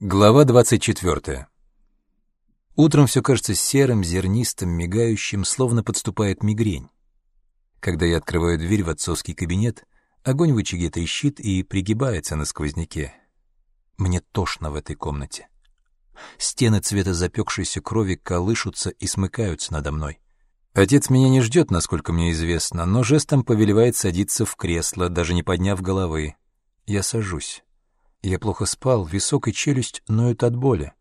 Глава 24. Утром все кажется серым, зернистым, мигающим, словно подступает мигрень. Когда я открываю дверь в отцовский кабинет, огонь в очаге трещит и пригибается на сквозняке. Мне тошно в этой комнате. Стены цвета запекшейся крови колышутся и смыкаются надо мной. Отец меня не ждет, насколько мне известно, но жестом повелевает садиться в кресло, даже не подняв головы. Я сажусь. Я плохо спал, висок и челюсть ноют от боли.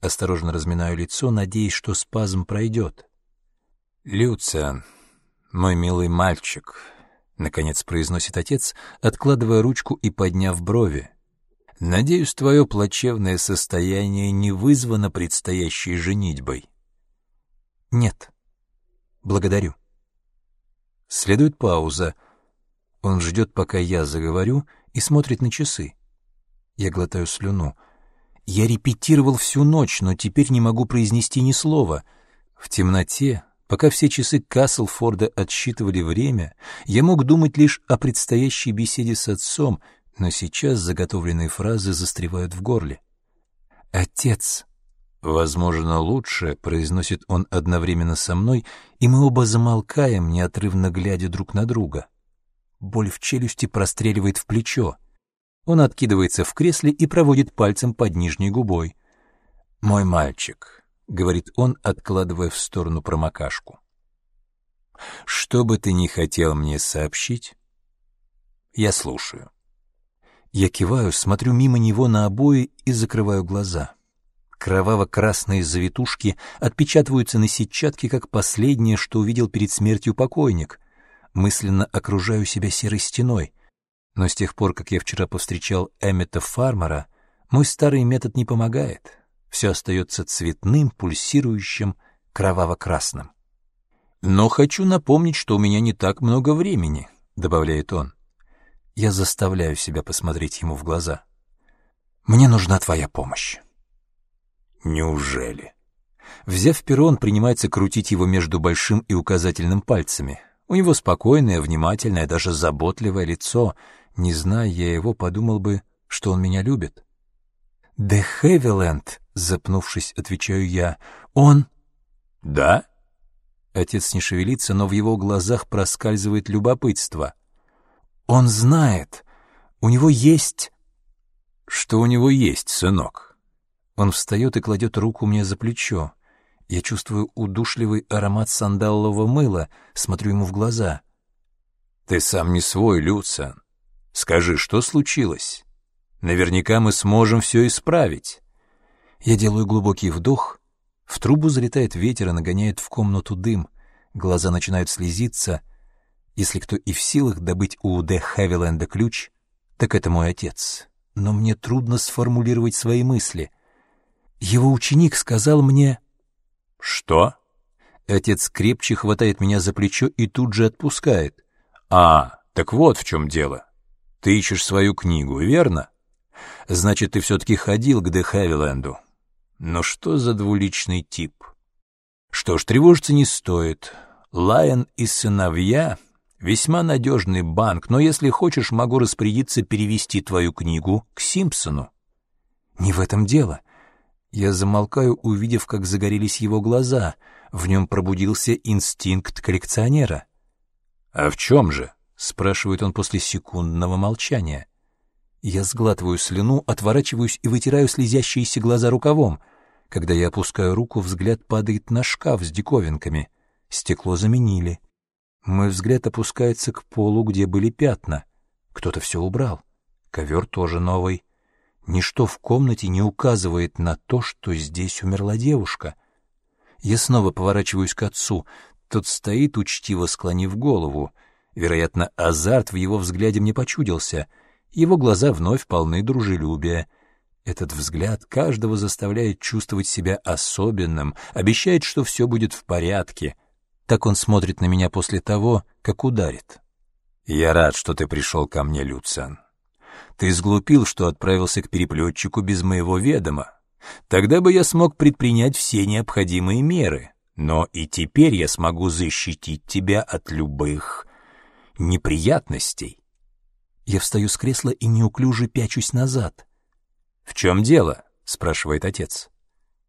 Осторожно разминаю лицо, надеясь, что спазм пройдет. «Люциан, мой милый мальчик», — наконец произносит отец, откладывая ручку и подняв брови. «Надеюсь, твое плачевное состояние не вызвано предстоящей женитьбой». «Нет. Благодарю». Следует пауза. Он ждет, пока я заговорю, и смотрит на часы. Я глотаю слюну. Я репетировал всю ночь, но теперь не могу произнести ни слова. В темноте, пока все часы Каслфорда отсчитывали время, я мог думать лишь о предстоящей беседе с отцом, но сейчас заготовленные фразы застревают в горле. «Отец!» «Возможно, лучше», — произносит он одновременно со мной, и мы оба замолкаем, неотрывно глядя друг на друга. Боль в челюсти простреливает в плечо. Он откидывается в кресле и проводит пальцем под нижней губой. «Мой мальчик», — говорит он, откладывая в сторону промокашку. «Что бы ты ни хотел мне сообщить, я слушаю». Я киваю, смотрю мимо него на обои и закрываю глаза. Кроваво-красные завитушки отпечатываются на сетчатке, как последнее, что увидел перед смертью покойник. Мысленно окружаю себя серой стеной. Но с тех пор, как я вчера повстречал Эммета Фармера, мой старый метод не помогает. Все остается цветным, пульсирующим, кроваво-красным. «Но хочу напомнить, что у меня не так много времени», — добавляет он. Я заставляю себя посмотреть ему в глаза. «Мне нужна твоя помощь». «Неужели?» Взяв перо, он принимается крутить его между большим и указательным пальцами. У него спокойное, внимательное, даже заботливое лицо, не зная я его, подумал бы, что он меня любит. «Де Хевиленд», — запнувшись, отвечаю я, — «он...» «Да?» Отец не шевелится, но в его глазах проскальзывает любопытство. «Он знает. У него есть...» «Что у него есть, сынок?» Он встает и кладет руку мне за плечо. Я чувствую удушливый аромат сандалового мыла, смотрю ему в глаза. «Ты сам не свой, Люциан. Скажи, что случилось? Наверняка мы сможем все исправить. Я делаю глубокий вдох. В трубу залетает ветер и нагоняет в комнату дым. Глаза начинают слезиться. Если кто и в силах добыть у Д. Хевиленда ключ, так это мой отец. Но мне трудно сформулировать свои мысли. Его ученик сказал мне... «Что?» Отец крепче хватает меня за плечо и тут же отпускает. «А, так вот в чем дело. Ты ищешь свою книгу, верно? Значит, ты все-таки ходил к Де Хевиленду. Но что за двуличный тип? Что ж, тревожиться не стоит. Лайон и сыновья — весьма надежный банк, но если хочешь, могу распорядиться перевести твою книгу к Симпсону. Не в этом дело. Я замолкаю, увидев, как загорелись его глаза. В нем пробудился инстинкт коллекционера. А в чем же? — спрашивает он после секундного молчания. Я сглатываю слюну, отворачиваюсь и вытираю слезящиеся глаза рукавом. Когда я опускаю руку, взгляд падает на шкаф с диковинками. Стекло заменили. Мой взгляд опускается к полу, где были пятна. Кто-то все убрал. Ковер тоже новый. Ничто в комнате не указывает на то, что здесь умерла девушка. Я снова поворачиваюсь к отцу. Тот стоит, учтиво склонив голову. Вероятно, азарт в его взгляде мне почудился. Его глаза вновь полны дружелюбия. Этот взгляд каждого заставляет чувствовать себя особенным, обещает, что все будет в порядке. Так он смотрит на меня после того, как ударит. «Я рад, что ты пришел ко мне, Люциан. Ты сглупил, что отправился к переплетчику без моего ведома. Тогда бы я смог предпринять все необходимые меры, но и теперь я смогу защитить тебя от любых неприятностей. Я встаю с кресла и неуклюже пячусь назад. «В чем дело?» — спрашивает отец.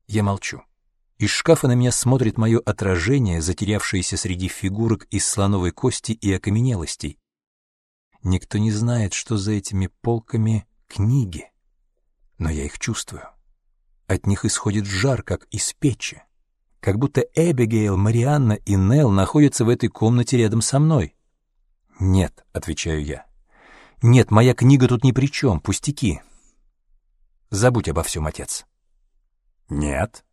Я молчу. Из шкафа на меня смотрит мое отражение, затерявшееся среди фигурок из слоновой кости и окаменелостей. Никто не знает, что за этими полками книги, но я их чувствую. От них исходит жар, как из печи. Как будто Эбигейл, Марианна и Нелл находятся в этой комнате рядом со мной. «Нет», — отвечаю я. «Нет, моя книга тут ни при чем, пустяки. Забудь обо всем, отец». «Нет»,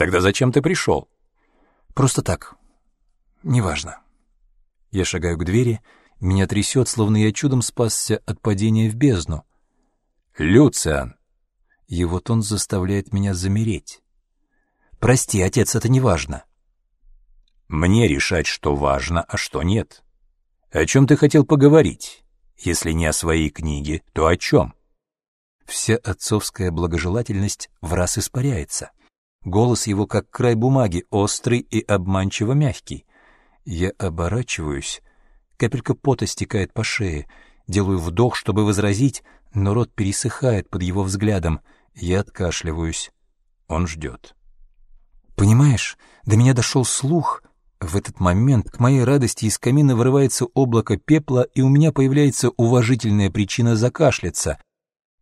Тогда зачем ты пришел? Просто так. Неважно. Я шагаю к двери, меня трясет, словно я чудом спасся от падения в бездну. Люциан! И вот он заставляет меня замереть. Прости, отец, это не важно. Мне решать, что важно, а что нет. О чем ты хотел поговорить? Если не о своей книге, то о чем? Вся отцовская благожелательность в раз испаряется. Голос его как край бумаги, острый и обманчиво мягкий. Я оборачиваюсь, капелька пота стекает по шее, делаю вдох, чтобы возразить, но рот пересыхает под его взглядом. Я откашливаюсь. Он ждет. Понимаешь, до меня дошел слух. В этот момент к моей радости из камина вырывается облако пепла, и у меня появляется уважительная причина закашляться.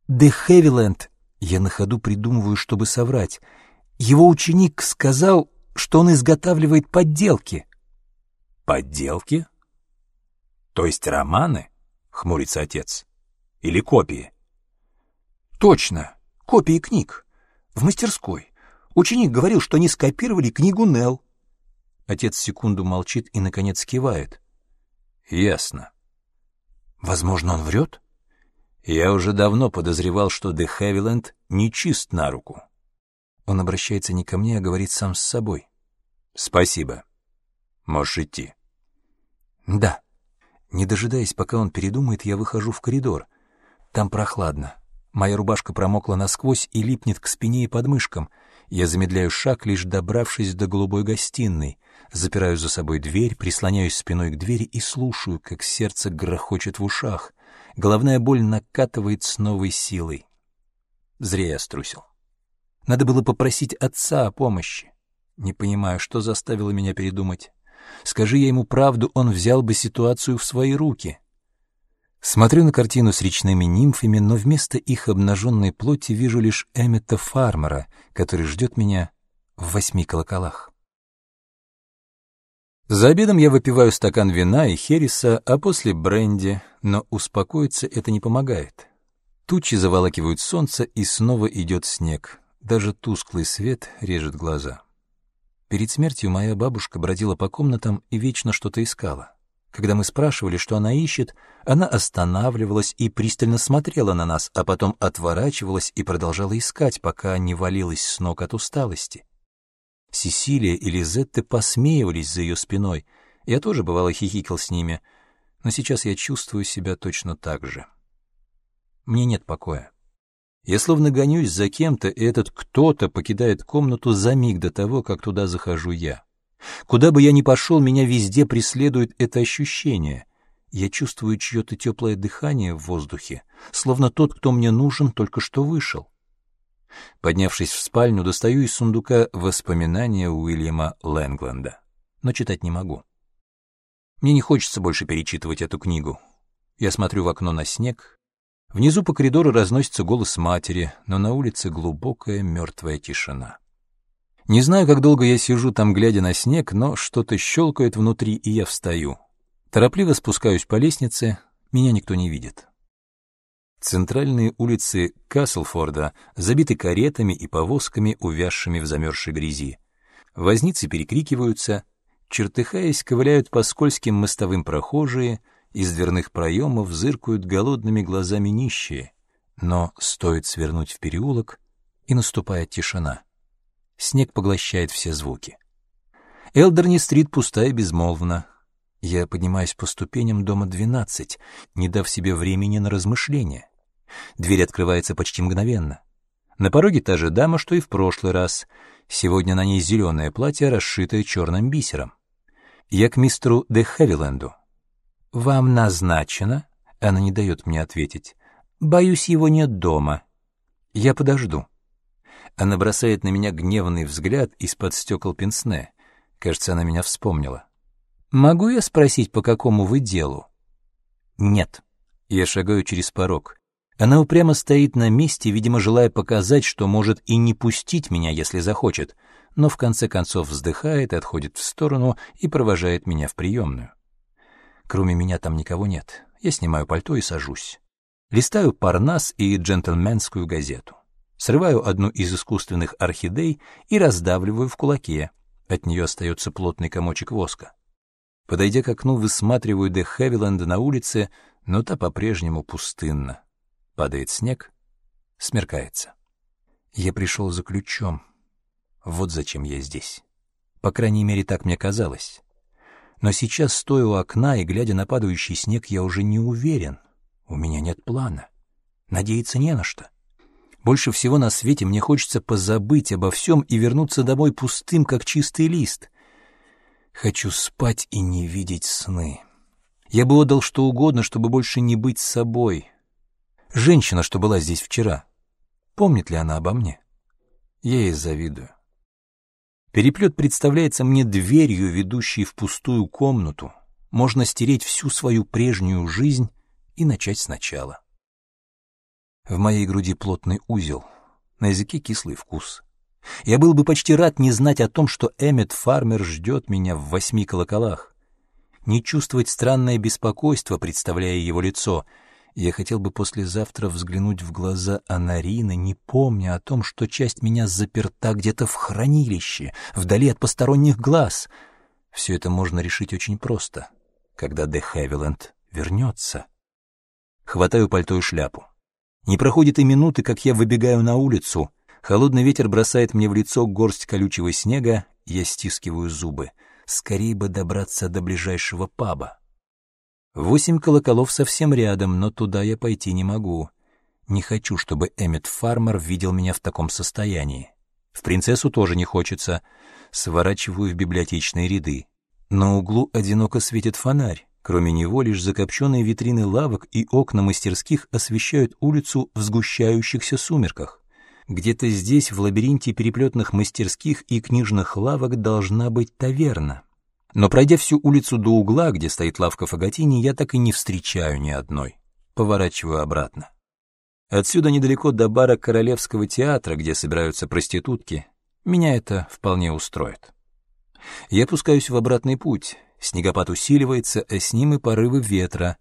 «Де Хевиленд!» Я на ходу придумываю, чтобы соврать — его ученик сказал, что он изготавливает подделки. Подделки? То есть романы? Хмурится отец. Или копии? Точно, копии книг. В мастерской. Ученик говорил, что они скопировали книгу Нелл. Отец секунду молчит и, наконец, кивает. Ясно. Возможно, он врет? Я уже давно подозревал, что Де Хевиленд не чист на руку. Он обращается не ко мне, а говорит сам с собой. «Спасибо. Можешь идти». «Да». Не дожидаясь, пока он передумает, я выхожу в коридор. Там прохладно. Моя рубашка промокла насквозь и липнет к спине и подмышкам. Я замедляю шаг, лишь добравшись до голубой гостиной. Запираю за собой дверь, прислоняюсь спиной к двери и слушаю, как сердце грохочет в ушах. Головная боль накатывает с новой силой. Зря я струсил. Надо было попросить отца о помощи. Не понимаю, что заставило меня передумать. Скажи я ему правду, он взял бы ситуацию в свои руки. Смотрю на картину с речными нимфами, но вместо их обнаженной плоти вижу лишь Эммета Фармера, который ждет меня в восьми колоколах. За обедом я выпиваю стакан вина и хереса, а после бренди, но успокоиться это не помогает. Тучи заволакивают солнце, и снова идет снег. Даже тусклый свет режет глаза. Перед смертью моя бабушка бродила по комнатам и вечно что-то искала. Когда мы спрашивали, что она ищет, она останавливалась и пристально смотрела на нас, а потом отворачивалась и продолжала искать, пока не валилась с ног от усталости. Сесилия и Лизетта посмеивались за ее спиной. Я тоже, бывало, хихикал с ними, но сейчас я чувствую себя точно так же. Мне нет покоя. Я словно гонюсь за кем-то, и этот кто-то покидает комнату за миг до того, как туда захожу я. Куда бы я ни пошел, меня везде преследует это ощущение. Я чувствую чье-то теплое дыхание в воздухе, словно тот, кто мне нужен, только что вышел. Поднявшись в спальню, достаю из сундука воспоминания Уильяма Лэнгленда, но читать не могу. Мне не хочется больше перечитывать эту книгу. Я смотрю в окно на снег, Внизу по коридору разносится голос матери, но на улице глубокая мертвая тишина. Не знаю, как долго я сижу там, глядя на снег, но что-то щелкает внутри, и я встаю. Торопливо спускаюсь по лестнице, меня никто не видит. Центральные улицы Каслфорда забиты каретами и повозками, увязшими в замерзшей грязи. Возницы перекрикиваются, чертыхаясь, ковыляют по скользким мостовым прохожие — из дверных проемов зыркают голодными глазами нищие, но стоит свернуть в переулок, и наступает тишина. Снег поглощает все звуки. Элдерни-стрит пустая и безмолвна. Я поднимаюсь по ступеням дома 12, не дав себе времени на размышления. Дверь открывается почти мгновенно. На пороге та же дама, что и в прошлый раз. Сегодня на ней зеленое платье, расшитое черным бисером. Я к мистеру де Хевиленду. «Вам назначено?» Она не дает мне ответить. «Боюсь, его нет дома». «Я подожду». Она бросает на меня гневный взгляд из-под стекол пенсне. Кажется, она меня вспомнила. «Могу я спросить, по какому вы делу?» «Нет». Я шагаю через порог. Она упрямо стоит на месте, видимо, желая показать, что может и не пустить меня, если захочет, но в конце концов вздыхает, отходит в сторону и провожает меня в приемную. Кроме меня там никого нет. Я снимаю пальто и сажусь. Листаю «Парнас» и «Джентльменскую газету». Срываю одну из искусственных орхидей и раздавливаю в кулаке. От нее остается плотный комочек воска. Подойдя к окну, высматриваю Де Хевиленда на улице, но та по-прежнему пустынна. Падает снег, смеркается. Я пришел за ключом. Вот зачем я здесь. По крайней мере, так мне казалось. Но сейчас, стоя у окна и глядя на падающий снег, я уже не уверен. У меня нет плана. Надеяться не на что. Больше всего на свете мне хочется позабыть обо всем и вернуться домой пустым, как чистый лист. Хочу спать и не видеть сны. Я бы отдал что угодно, чтобы больше не быть собой, Женщина, что была здесь вчера, помнит ли она обо мне? Я ей завидую. Переплет представляется мне дверью, ведущей в пустую комнату. Можно стереть всю свою прежнюю жизнь и начать сначала. В моей груди плотный узел, на языке кислый вкус. Я был бы почти рад не знать о том, что Эммет Фармер ждет меня в восьми колоколах. Не чувствовать странное беспокойство, представляя его лицо — я хотел бы послезавтра взглянуть в глаза Анарины, не помня о том, что часть меня заперта где-то в хранилище, вдали от посторонних глаз. Все это можно решить очень просто, когда Де Хевиленд вернется. Хватаю пальто и шляпу. Не проходит и минуты, как я выбегаю на улицу. Холодный ветер бросает мне в лицо горсть колючего снега, я стискиваю зубы. Скорее бы добраться до ближайшего паба. Восемь колоколов совсем рядом, но туда я пойти не могу. Не хочу, чтобы Эммет Фармер видел меня в таком состоянии. В принцессу тоже не хочется. Сворачиваю в библиотечные ряды. На углу одиноко светит фонарь. Кроме него лишь закопченные витрины лавок и окна мастерских освещают улицу в сгущающихся сумерках. Где-то здесь, в лабиринте переплетных мастерских и книжных лавок, должна быть таверна. Но пройдя всю улицу до угла, где стоит лавка Фаготини, я так и не встречаю ни одной. Поворачиваю обратно. Отсюда недалеко до бара Королевского театра, где собираются проститутки. Меня это вполне устроит. Я пускаюсь в обратный путь. Снегопад усиливается, а с ним и порывы ветра.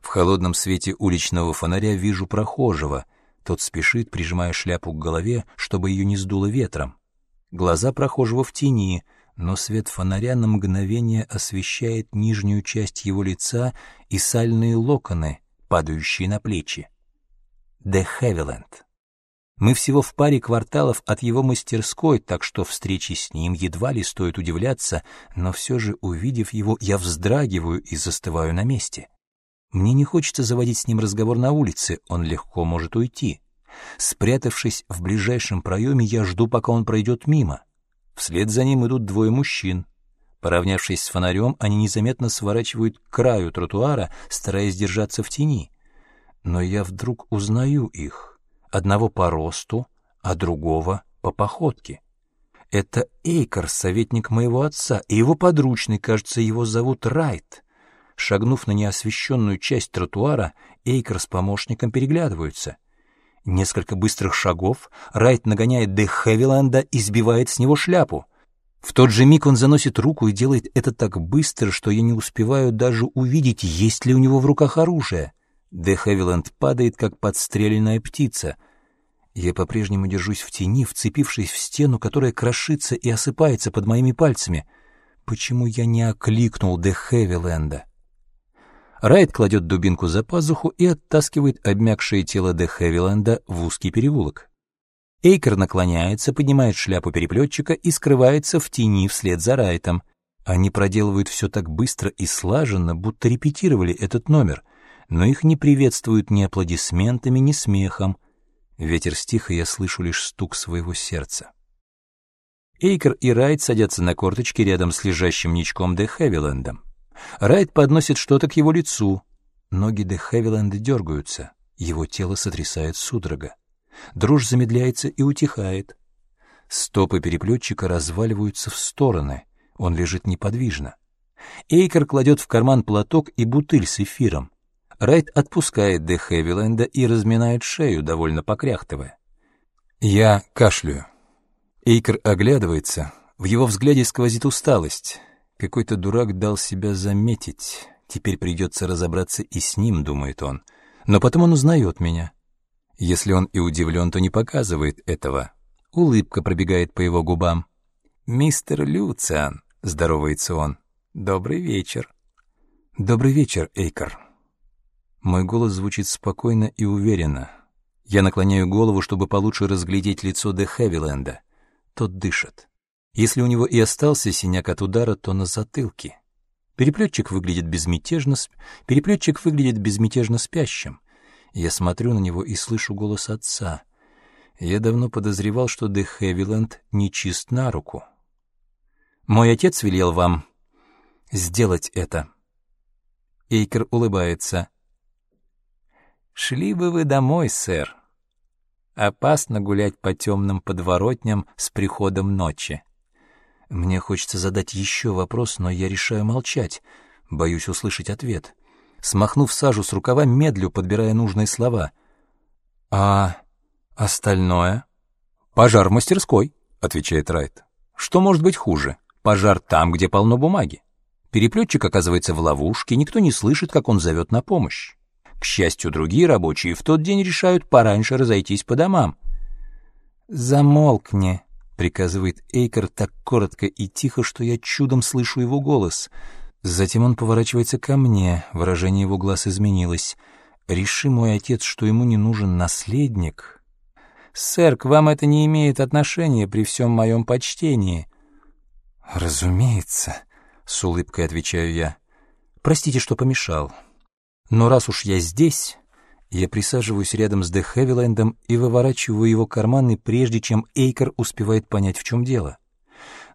В холодном свете уличного фонаря вижу прохожего. Тот спешит, прижимая шляпу к голове, чтобы ее не сдуло ветром. Глаза прохожего в тени — но свет фонаря на мгновение освещает нижнюю часть его лица и сальные локоны, падающие на плечи. Де Хевиленд. Мы всего в паре кварталов от его мастерской, так что встречи с ним едва ли стоит удивляться, но все же, увидев его, я вздрагиваю и застываю на месте. Мне не хочется заводить с ним разговор на улице, он легко может уйти. Спрятавшись в ближайшем проеме, я жду, пока он пройдет мимо. Вслед за ним идут двое мужчин. Поравнявшись с фонарем, они незаметно сворачивают к краю тротуара, стараясь держаться в тени. Но я вдруг узнаю их. Одного по росту, а другого по походке. Это Эйкер, советник моего отца, и его подручный, кажется, его зовут Райт. Шагнув на неосвещенную часть тротуара, Эйкер с помощником переглядываются — Несколько быстрых шагов, Райт нагоняет Де Хевиланда и сбивает с него шляпу. В тот же миг он заносит руку и делает это так быстро, что я не успеваю даже увидеть, есть ли у него в руках оружие. Де Хевиланд падает, как подстреленная птица. Я по-прежнему держусь в тени, вцепившись в стену, которая крошится и осыпается под моими пальцами. Почему я не окликнул Де Хевиленда? Райт кладет дубинку за пазуху и оттаскивает обмякшее тело Де Хевиленда в узкий переулок. Эйкер наклоняется, поднимает шляпу переплетчика и скрывается в тени вслед за Райтом. Они проделывают все так быстро и слаженно, будто репетировали этот номер, но их не приветствуют ни аплодисментами, ни смехом. Ветер стих, и я слышу лишь стук своего сердца. Эйкер и Райт садятся на корточки рядом с лежащим ничком Де Хевилендом. Райт подносит что-то к его лицу. Ноги де Хевиленда дергаются. Его тело сотрясает судорога. Дрожь замедляется и утихает. Стопы переплетчика разваливаются в стороны. Он лежит неподвижно. Эйкер кладет в карман платок и бутыль с эфиром. Райт отпускает Де Хевиленда и разминает шею, довольно покряхтывая. Я кашляю. Эйкер оглядывается. В его взгляде сквозит усталость. Какой-то дурак дал себя заметить. Теперь придется разобраться и с ним, думает он. Но потом он узнает меня. Если он и удивлен, то не показывает этого. Улыбка пробегает по его губам. «Мистер Люциан», — здоровается он. «Добрый вечер». «Добрый вечер, Эйкер». Мой голос звучит спокойно и уверенно. Я наклоняю голову, чтобы получше разглядеть лицо Де Хевиленда. Тот дышит. Если у него и остался синяк от удара, то на затылке. Переплетчик выглядит безмятежно, переплетчик выглядит безмятежно спящим. Я смотрю на него и слышу голос отца. Я давно подозревал, что Де Хевиленд нечист на руку. Мой отец велел вам сделать это. Эйкер улыбается. Шли бы вы домой, сэр. Опасно гулять по темным подворотням с приходом ночи. Мне хочется задать еще вопрос, но я решаю молчать. Боюсь услышать ответ. Смахнув сажу с рукава, медлю, подбирая нужные слова. «А остальное?» «Пожар в мастерской», — отвечает Райт. «Что может быть хуже? Пожар там, где полно бумаги. Переплетчик оказывается в ловушке, никто не слышит, как он зовет на помощь. К счастью, другие рабочие в тот день решают пораньше разойтись по домам. «Замолкни», приказывает Эйкер так коротко и тихо, что я чудом слышу его голос. Затем он поворачивается ко мне, выражение его глаз изменилось. Реши мой отец, что ему не нужен наследник. Сэр, к вам это не имеет отношения при всем моем почтении. Разумеется, с улыбкой отвечаю я. Простите, что помешал. Но раз уж я здесь, я присаживаюсь рядом с Де Хевилендом и выворачиваю его карманы, прежде чем Эйкер успевает понять, в чем дело.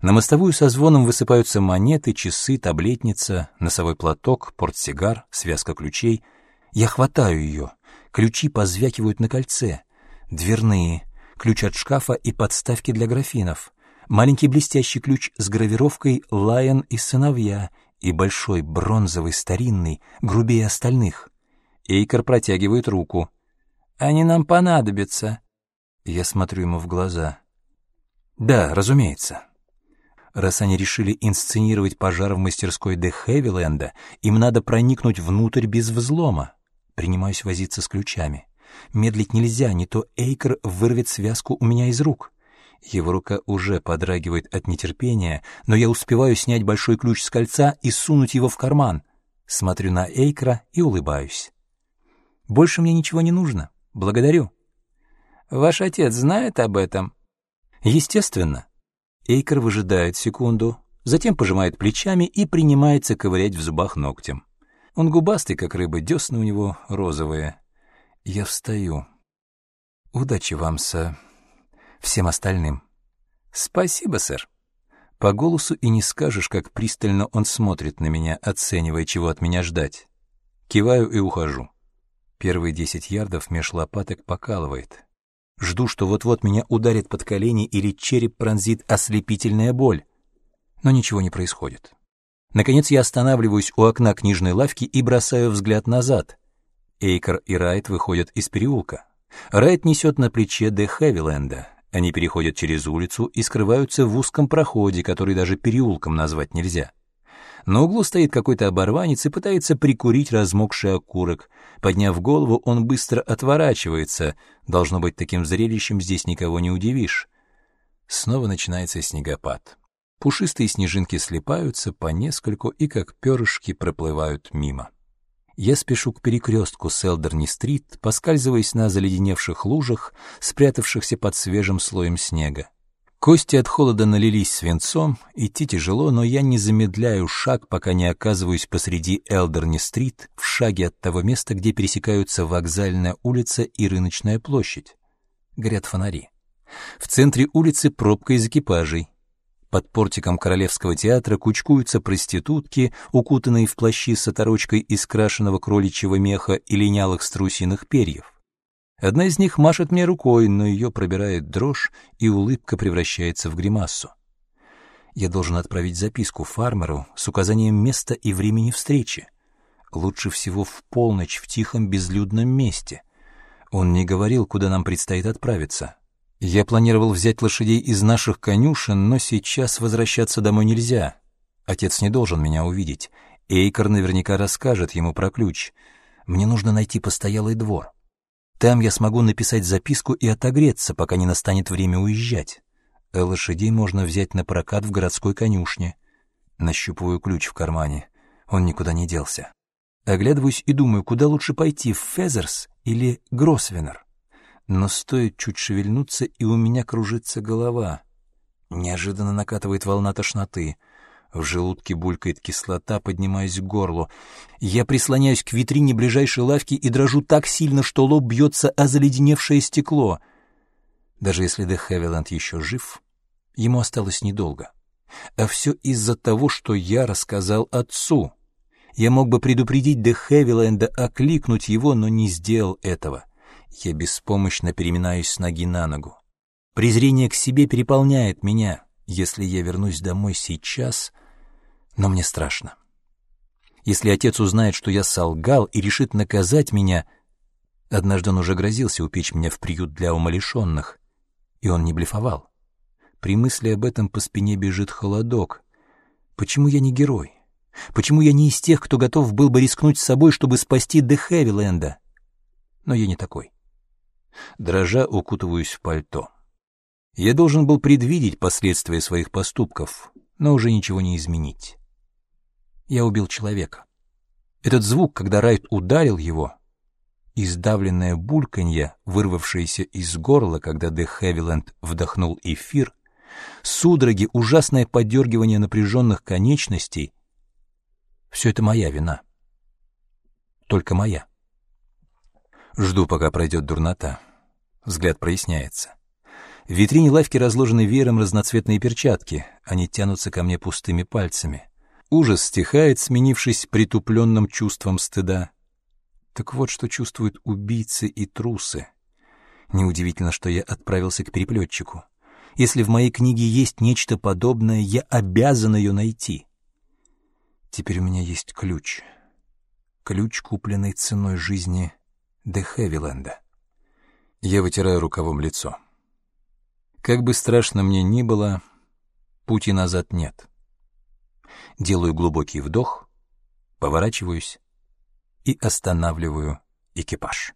На мостовую со звоном высыпаются монеты, часы, таблетница, носовой платок, портсигар, связка ключей. Я хватаю ее. Ключи позвякивают на кольце. Дверные, ключ от шкафа и подставки для графинов. Маленький блестящий ключ с гравировкой «Лайон и сыновья» и большой бронзовый старинный, грубее остальных — Эйкер протягивает руку. «Они нам понадобятся». Я смотрю ему в глаза. «Да, разумеется». Раз они решили инсценировать пожар в мастерской Де Хевиленда, им надо проникнуть внутрь без взлома. Принимаюсь возиться с ключами. Медлить нельзя, не то Эйкер вырвет связку у меня из рук. Его рука уже подрагивает от нетерпения, но я успеваю снять большой ключ с кольца и сунуть его в карман. Смотрю на Эйкера и улыбаюсь. Больше мне ничего не нужно. Благодарю. Ваш отец знает об этом? Естественно. Эйкер выжидает секунду, затем пожимает плечами и принимается ковырять в зубах ногтем. Он губастый, как рыба, десны у него розовые. Я встаю. Удачи вам со всем остальным. Спасибо, сэр. По голосу и не скажешь, как пристально он смотрит на меня, оценивая, чего от меня ждать. Киваю и ухожу. Первые десять ярдов меж лопаток покалывает. Жду, что вот-вот меня ударит под колени или череп пронзит ослепительная боль. Но ничего не происходит. Наконец я останавливаюсь у окна книжной лавки и бросаю взгляд назад. Эйкер и Райт выходят из переулка. Райт несет на плече Де Хевиленда. Они переходят через улицу и скрываются в узком проходе, который даже переулком назвать нельзя. На углу стоит какой-то оборванец и пытается прикурить размокший окурок. Подняв голову, он быстро отворачивается. Должно быть, таким зрелищем здесь никого не удивишь. Снова начинается снегопад. Пушистые снежинки слипаются по нескольку и как перышки проплывают мимо. Я спешу к перекрестку Селдерни-стрит, поскальзываясь на заледеневших лужах, спрятавшихся под свежим слоем снега. Кости от холода налились свинцом, идти тяжело, но я не замедляю шаг, пока не оказываюсь посреди Элдерни-стрит, в шаге от того места, где пересекаются вокзальная улица и рыночная площадь. Горят фонари. В центре улицы пробка из экипажей. Под портиком Королевского театра кучкуются проститутки, укутанные в плащи с оторочкой из крашеного кроличьего меха и линялых струсиных перьев. Одна из них машет мне рукой, но ее пробирает дрожь, и улыбка превращается в гримасу. Я должен отправить записку фармеру с указанием места и времени встречи. Лучше всего в полночь в тихом безлюдном месте. Он не говорил, куда нам предстоит отправиться. Я планировал взять лошадей из наших конюшен, но сейчас возвращаться домой нельзя. Отец не должен меня увидеть. Эйкор наверняка расскажет ему про ключ. Мне нужно найти постоялый двор. Там я смогу написать записку и отогреться, пока не настанет время уезжать. А лошадей можно взять на прокат в городской конюшне. Нащупываю ключ в кармане. Он никуда не делся. Оглядываюсь и думаю, куда лучше пойти, в Фезерс или Гросвеннер. Но стоит чуть шевельнуться, и у меня кружится голова. Неожиданно накатывает волна тошноты — в желудке булькает кислота, поднимаясь к горлу. Я прислоняюсь к витрине ближайшей лавки и дрожу так сильно, что лоб бьется о заледеневшее стекло. Даже если Де Хевиленд еще жив, ему осталось недолго. А все из-за того, что я рассказал отцу. Я мог бы предупредить Де Хевиленда, окликнуть его, но не сделал этого. Я беспомощно переминаюсь с ноги на ногу. Презрение к себе переполняет меня. Если я вернусь домой сейчас, но мне страшно. Если отец узнает, что я солгал и решит наказать меня... Однажды он уже грозился упечь меня в приют для умалишенных, и он не блефовал. При мысли об этом по спине бежит холодок. Почему я не герой? Почему я не из тех, кто готов был бы рискнуть с собой, чтобы спасти Де Хэвиленда? Но я не такой. Дрожа укутываюсь в пальто. Я должен был предвидеть последствия своих поступков, но уже ничего не изменить я убил человека. Этот звук, когда Райт ударил его, издавленное бульканье, вырвавшееся из горла, когда Де Хевиленд вдохнул эфир, судороги, ужасное подергивание напряженных конечностей — все это моя вина. Только моя. Жду, пока пройдет дурнота. Взгляд проясняется. В витрине лавки разложены веером разноцветные перчатки. Они тянутся ко мне пустыми пальцами. Ужас стихает, сменившись притупленным чувством стыда. Так вот, что чувствуют убийцы и трусы. Неудивительно, что я отправился к переплетчику. Если в моей книге есть нечто подобное, я обязан ее найти. Теперь у меня есть ключ. Ключ, купленный ценой жизни Де Хевиленда. Я вытираю рукавом лицо. Как бы страшно мне ни было, пути назад нет. Делаю глубокий вдох, поворачиваюсь и останавливаю экипаж.